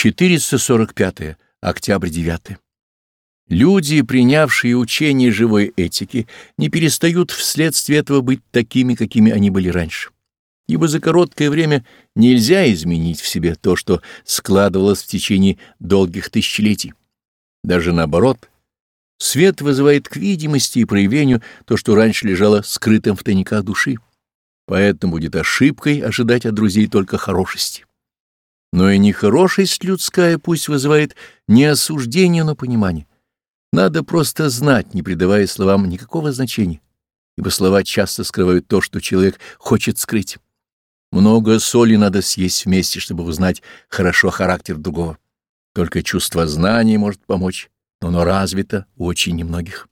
445. Октябрь 9. Люди, принявшие учение живой этики, не перестают вследствие этого быть такими, какими они были раньше. Ибо за короткое время нельзя изменить в себе то, что складывалось в течение долгих тысячелетий. Даже наоборот, свет вызывает к видимости и проявлению то, что раньше лежало скрытым в тайниках души. Поэтому будет ошибкой ожидать от друзей только хорошести. Но и нехорошесть людская пусть вызывает не осуждение, но понимание. Надо просто знать, не придавая словам никакого значения, ибо слова часто скрывают то, что человек хочет скрыть. Много соли надо съесть вместе, чтобы узнать хорошо характер другого. Только чувство знания может помочь, но оно развито очень немногих.